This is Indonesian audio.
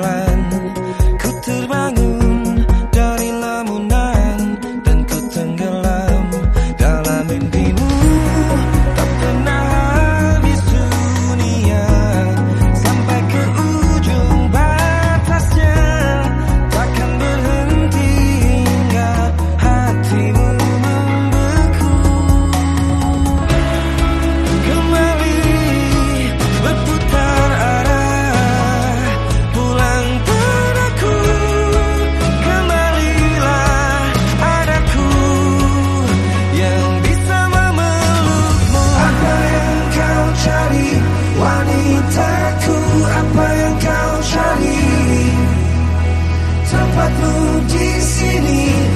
my. Tempatmu di sini